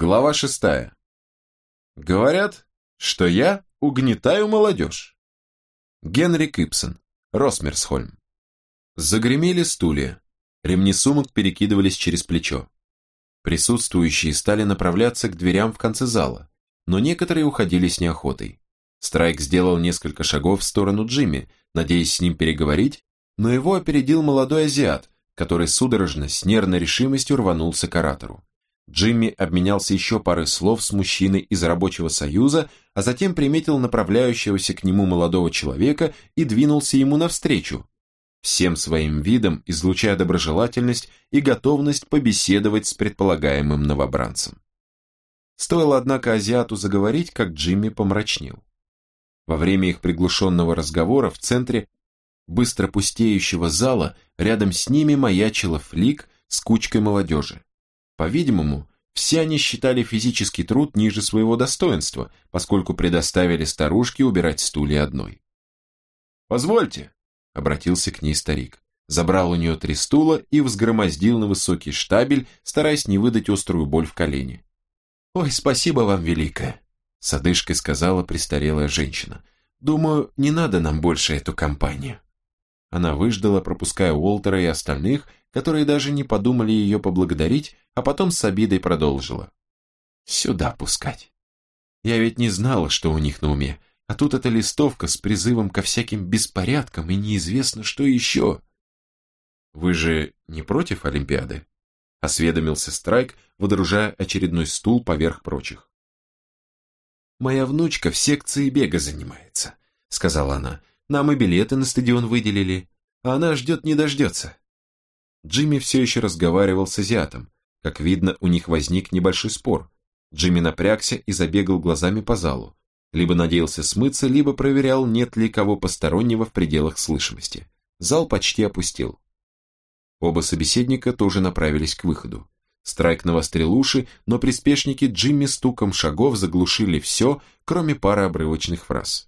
Глава шестая. Говорят, что я угнетаю молодежь. Генри Кипсон, Росмерсхольм. Загремели стулья, ремни сумок перекидывались через плечо. Присутствующие стали направляться к дверям в конце зала, но некоторые уходили с неохотой. Страйк сделал несколько шагов в сторону Джимми, надеясь с ним переговорить, но его опередил молодой азиат, который судорожно, с нервной решимостью рванулся к оратору. Джимми обменялся еще парой слов с мужчиной из рабочего союза, а затем приметил направляющегося к нему молодого человека и двинулся ему навстречу, всем своим видом излучая доброжелательность и готовность побеседовать с предполагаемым новобранцем. Стоило, однако, азиату заговорить, как Джимми помрачнел. Во время их приглушенного разговора в центре быстро пустеющего зала рядом с ними маячила флик с кучкой молодежи. По-видимому, все они считали физический труд ниже своего достоинства, поскольку предоставили старушке убирать стулья одной. «Позвольте», — обратился к ней старик, забрал у нее три стула и взгромоздил на высокий штабель, стараясь не выдать острую боль в колене. «Ой, спасибо вам, великая», с одышкой сказала престарелая женщина. «Думаю, не надо нам больше эту компанию». Она выждала, пропуская Уолтера и остальных, которые даже не подумали ее поблагодарить, а потом с обидой продолжила. «Сюда пускать. Я ведь не знала, что у них на уме, а тут эта листовка с призывом ко всяким беспорядкам и неизвестно, что еще». «Вы же не против Олимпиады?» — осведомился Страйк, выдружая очередной стул поверх прочих. «Моя внучка в секции бега занимается», — сказала она. «Нам и билеты на стадион выделили, а она ждет не дождется». Джимми все еще разговаривал с азиатом. Как видно, у них возник небольшой спор. Джимми напрягся и забегал глазами по залу. Либо надеялся смыться, либо проверял, нет ли кого постороннего в пределах слышимости. Зал почти опустил. Оба собеседника тоже направились к выходу. Страйк навострил уши, но приспешники Джимми стуком шагов заглушили все, кроме пары обрывочных фраз.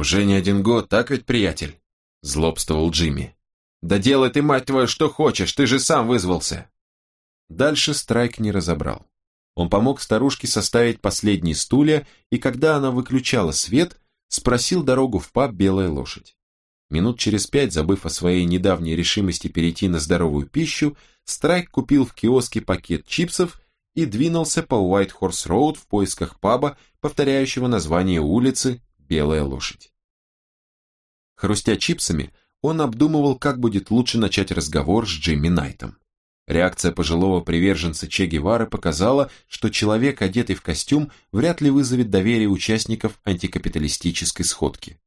«Уже не один год, так ведь, приятель?» – злобствовал Джимми. «Да делай ты, мать твою, что хочешь, ты же сам вызвался!» Дальше Страйк не разобрал. Он помог старушке составить последние стулья, и когда она выключала свет, спросил дорогу в паб «Белая лошадь». Минут через пять, забыв о своей недавней решимости перейти на здоровую пищу, Страйк купил в киоске пакет чипсов и двинулся по Уайт Хорс Роуд в поисках паба, повторяющего название улицы «Белая лошадь». Хрустя чипсами, он обдумывал, как будет лучше начать разговор с Джимми Найтом. Реакция пожилого приверженца Че Гевары показала, что человек, одетый в костюм, вряд ли вызовет доверие участников антикапиталистической сходки.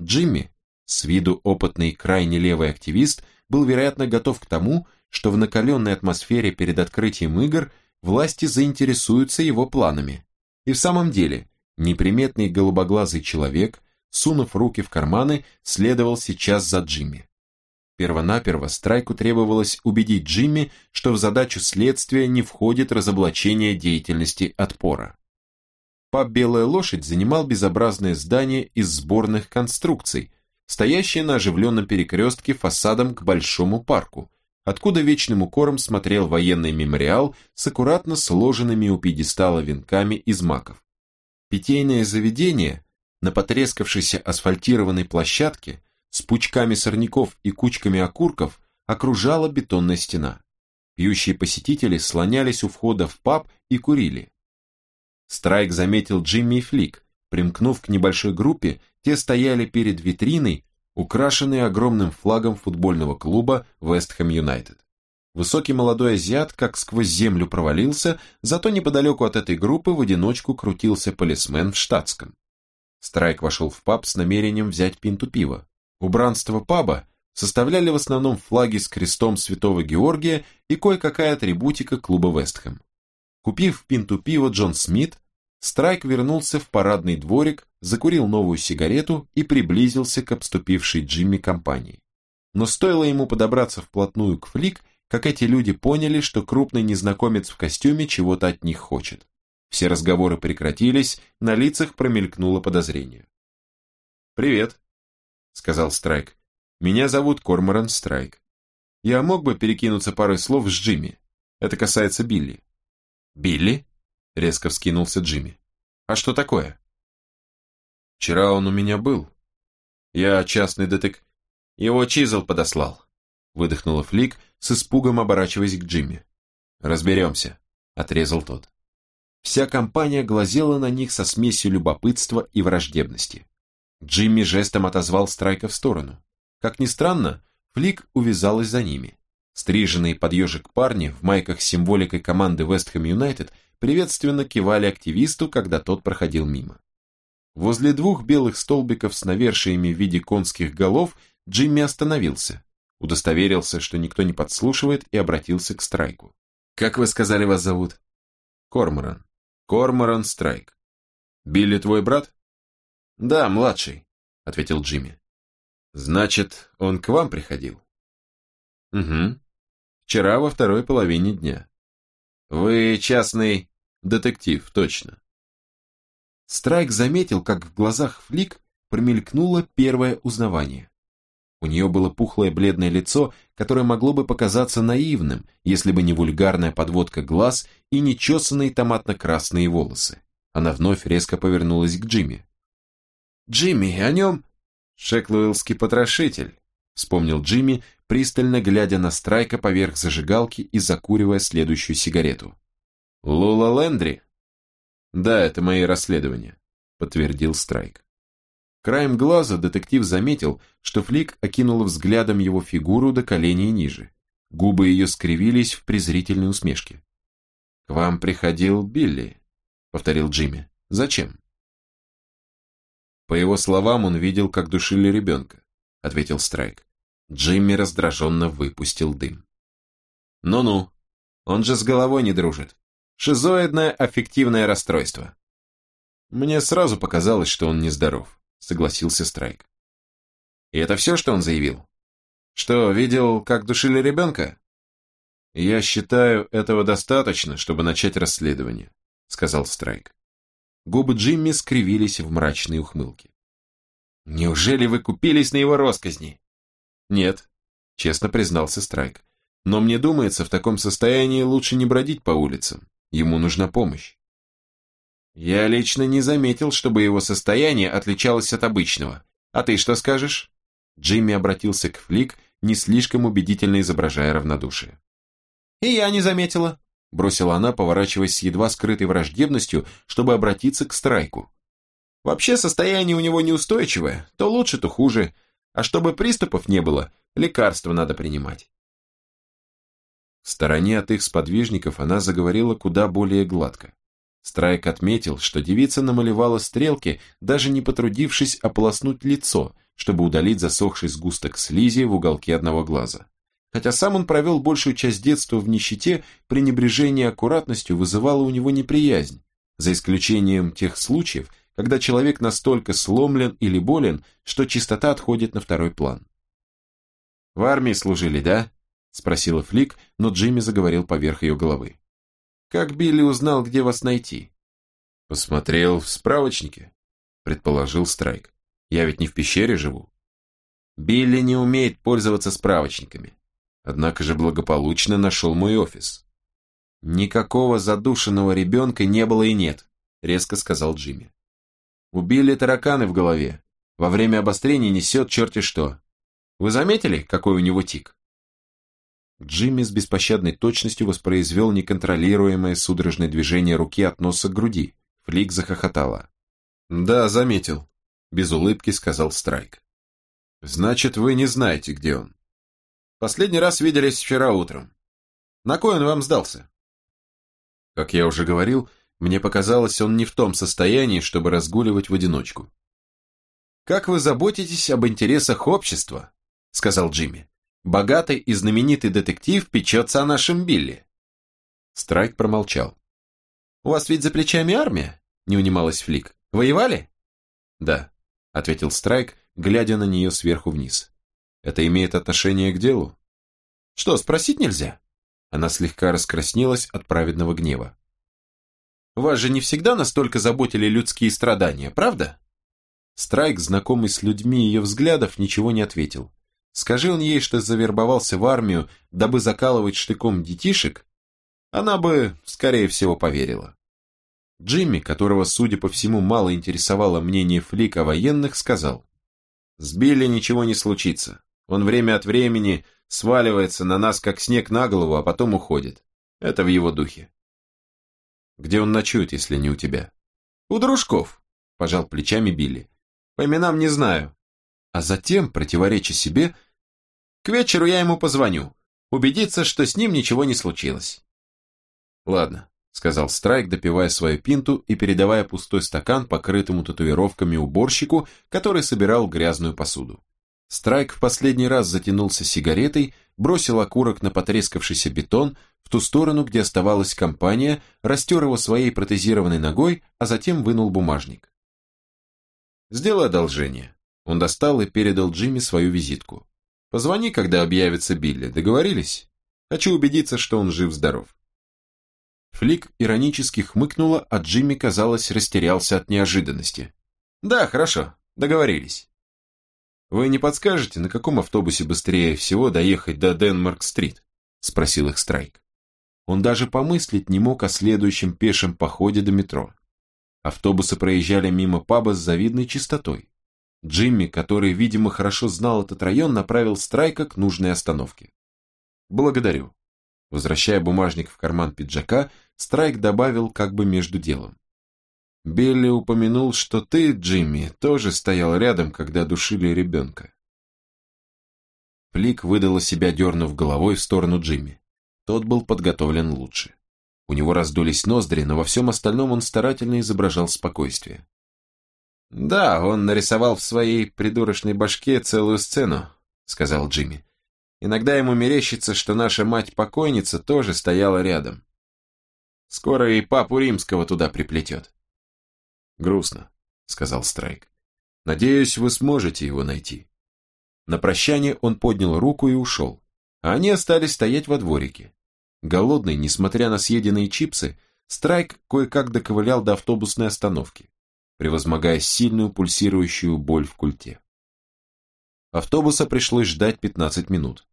Джимми, с виду опытный крайне левый активист, был, вероятно, готов к тому, что в накаленной атмосфере перед открытием игр власти заинтересуются его планами. И в самом деле, неприметный голубоглазый человек, сунув руки в карманы, следовал сейчас за Джимми. Первонаперво Страйку требовалось убедить Джимми, что в задачу следствия не входит разоблачение деятельности отпора. Паб «Белая лошадь» занимал безобразное здание из сборных конструкций, стоящее на оживленном перекрестке фасадом к большому парку, откуда вечным укором смотрел военный мемориал с аккуратно сложенными у пьедестала венками из маков. Питейное заведение на потрескавшейся асфальтированной площадке с пучками сорняков и кучками окурков окружала бетонная стена. Пьющие посетители слонялись у входа в паб и курили. Страйк заметил Джимми и Флик. Примкнув к небольшой группе, те стояли перед витриной украшенный огромным флагом футбольного клуба Вестхэм Юнайтед. Высокий молодой азиат как сквозь землю провалился, зато неподалеку от этой группы в одиночку крутился полисмен в штатском. Страйк вошел в паб с намерением взять пинту пива. Убранство паба составляли в основном флаги с крестом Святого Георгия и кое-какая атрибутика клуба Вестхэм. Купив пинту пива Джон Смит, Страйк вернулся в парадный дворик, закурил новую сигарету и приблизился к обступившей Джимми компании. Но стоило ему подобраться вплотную к Флик, как эти люди поняли, что крупный незнакомец в костюме чего-то от них хочет. Все разговоры прекратились, на лицах промелькнуло подозрение. «Привет», — сказал Страйк. «Меня зовут Корморан Страйк. Я мог бы перекинуться парой слов с Джимми. Это касается Билли». «Билли?» резко вскинулся Джимми. «А что такое?» «Вчера он у меня был. Я частный детек...» «Его Чизл подослал», — выдохнула Флик, с испугом оборачиваясь к Джимми. «Разберемся», — отрезал тот. Вся компания глазела на них со смесью любопытства и враждебности. Джимми жестом отозвал Страйка в сторону. Как ни странно, Флик увязалась за ними. Стриженные под ежик парни в майках с символикой команды Вестхэм Юнайтед приветственно кивали активисту, когда тот проходил мимо. Возле двух белых столбиков с навершиями в виде конских голов Джимми остановился, удостоверился, что никто не подслушивает и обратился к Страйку. «Как вы сказали, вас зовут?» «Корморан. Корморан Страйк. Билли твой брат?» «Да, младший», — ответил Джимми. «Значит, он к вам приходил?» «Угу. Вчера во второй половине дня». «Вы частный детектив, точно». Страйк заметил, как в глазах Флик промелькнуло первое узнавание. У нее было пухлое бледное лицо, которое могло бы показаться наивным, если бы не вульгарная подводка глаз и нечесанные томатно-красные волосы. Она вновь резко повернулась к Джимми. «Джимми, о нем...» «Шеклуэллский потрошитель», — вспомнил Джимми, пристально глядя на Страйка поверх зажигалки и закуривая следующую сигарету. «Лула Лэндри?» «Да, это мои расследования», — подтвердил Страйк. Краем глаза детектив заметил, что Флик окинула взглядом его фигуру до коленей ниже. Губы ее скривились в презрительной усмешке. «К вам приходил Билли», — повторил Джимми. «Зачем?» По его словам, он видел, как душили ребенка, ответил Страйк. Джимми раздраженно выпустил дым. Ну-ну, он же с головой не дружит. Шизоидное аффективное расстройство. Мне сразу показалось, что он нездоров, согласился Страйк. И это все, что он заявил? Что, видел, как душили ребенка? Я считаю, этого достаточно, чтобы начать расследование, сказал Страйк. Губы Джимми скривились в мрачной ухмылке. «Неужели вы купились на его росказни?» «Нет», — честно признался Страйк. «Но мне думается, в таком состоянии лучше не бродить по улицам. Ему нужна помощь». «Я лично не заметил, чтобы его состояние отличалось от обычного. А ты что скажешь?» Джимми обратился к Флик, не слишком убедительно изображая равнодушие. «И я не заметила», бросила она, поворачиваясь с едва скрытой враждебностью, чтобы обратиться к Страйку. Вообще состояние у него неустойчивое, то лучше, то хуже, а чтобы приступов не было, лекарства надо принимать. В стороне от их сподвижников она заговорила куда более гладко. Страйк отметил, что девица намалевала стрелки, даже не потрудившись ополоснуть лицо, чтобы удалить засохший сгусток слизи в уголке одного глаза. Хотя сам он провел большую часть детства в нищете, пренебрежение аккуратностью вызывало у него неприязнь, за исключением тех случаев, когда человек настолько сломлен или болен, что чистота отходит на второй план. «В армии служили, да?» – спросила Флик, но Джимми заговорил поверх ее головы. «Как Билли узнал, где вас найти?» «Посмотрел в справочнике», – предположил Страйк. «Я ведь не в пещере живу». «Билли не умеет пользоваться справочниками однако же благополучно нашел мой офис. «Никакого задушенного ребенка не было и нет», — резко сказал Джимми. «Убили тараканы в голове. Во время обострения несет черти что. Вы заметили, какой у него тик?» Джимми с беспощадной точностью воспроизвел неконтролируемое судорожное движение руки от носа к груди. Флик захохотала. «Да, заметил», — без улыбки сказал Страйк. «Значит, вы не знаете, где он?» Последний раз виделись вчера утром. На кой он вам сдался? Как я уже говорил, мне показалось, он не в том состоянии, чтобы разгуливать в одиночку. «Как вы заботитесь об интересах общества?» — сказал Джимми. «Богатый и знаменитый детектив печется о нашем Билли». Страйк промолчал. «У вас ведь за плечами армия?» — не унималась Флик. «Воевали?» «Да», — ответил Страйк, глядя на нее сверху вниз. Это имеет отношение к делу? Что, спросить нельзя? Она слегка раскраснелась от праведного гнева. Вас же не всегда настолько заботили людские страдания, правда? Страйк, знакомый с людьми ее взглядов, ничего не ответил. Скажи он ей, что завербовался в армию, дабы закалывать штыком детишек, она бы, скорее всего, поверила. Джимми, которого, судя по всему, мало интересовало мнение Флик о военных, сказал, «С Билли ничего не случится. Он время от времени сваливается на нас, как снег на голову, а потом уходит. Это в его духе». «Где он ночует, если не у тебя?» «У дружков», – пожал плечами Билли. «По именам не знаю». А затем, противореча себе, «К вечеру я ему позвоню, убедиться, что с ним ничего не случилось». «Ладно, сказал Страйк, допивая свою пинту и передавая пустой стакан покрытому татуировками уборщику, который собирал грязную посуду. Страйк в последний раз затянулся сигаретой, бросил окурок на потрескавшийся бетон в ту сторону, где оставалась компания, растер его своей протезированной ногой, а затем вынул бумажник. «Сделай одолжение». Он достал и передал Джимми свою визитку. «Позвони, когда объявится Билли, договорились? Хочу убедиться, что он жив-здоров». Флик иронически хмыкнула, а Джимми, казалось, растерялся от неожиданности. «Да, хорошо, договорились». «Вы не подскажете, на каком автобусе быстрее всего доехать до Денмарк-стрит?» – спросил их Страйк. Он даже помыслить не мог о следующем пешем походе до метро. Автобусы проезжали мимо паба с завидной чистотой. Джимми, который, видимо, хорошо знал этот район, направил Страйка к нужной остановке. «Благодарю». Возвращая бумажник в карман пиджака, Страйк добавил как бы между делом. Билли упомянул, что ты, Джимми, тоже стоял рядом, когда душили ребенка. Флик выдала себя, дернув головой в сторону Джимми. Тот был подготовлен лучше. У него раздулись ноздри, но во всем остальном он старательно изображал спокойствие. «Да, он нарисовал в своей придурочной башке целую сцену», — сказал Джимми. «Иногда ему мерещится, что наша мать-покойница тоже стояла рядом. Скоро и папу римского туда приплетет. Грустно, сказал Страйк. Надеюсь, вы сможете его найти. На прощание он поднял руку и ушел, а они остались стоять во дворике. Голодный, несмотря на съеденные чипсы, Страйк кое-как доковылял до автобусной остановки, превозмогая сильную пульсирующую боль в культе. Автобуса пришлось ждать 15 минут.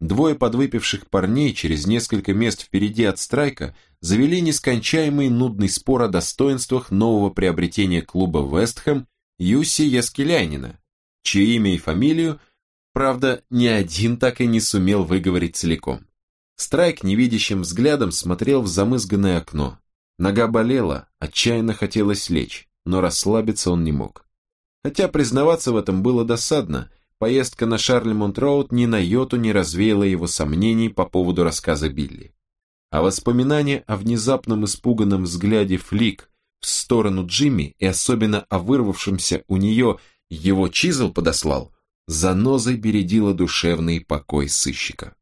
Двое подвыпивших парней через несколько мест впереди от страйка завели нескончаемый нудный спор о достоинствах нового приобретения клуба Вестхэм Юси Яскеляйнина, чье имя и фамилию, правда, ни один так и не сумел выговорить целиком. Страйк невидящим взглядом смотрел в замызганное окно. Нога болела, отчаянно хотелось лечь, но расслабиться он не мог. Хотя признаваться в этом было досадно, Поездка на Шарлемонт-Роуд ни на йоту не развеяла его сомнений по поводу рассказа Билли. А воспоминания о внезапном испуганном взгляде Флик в сторону Джимми и особенно о вырвавшемся у нее его чизл подослал, занозой бередила душевный покой сыщика.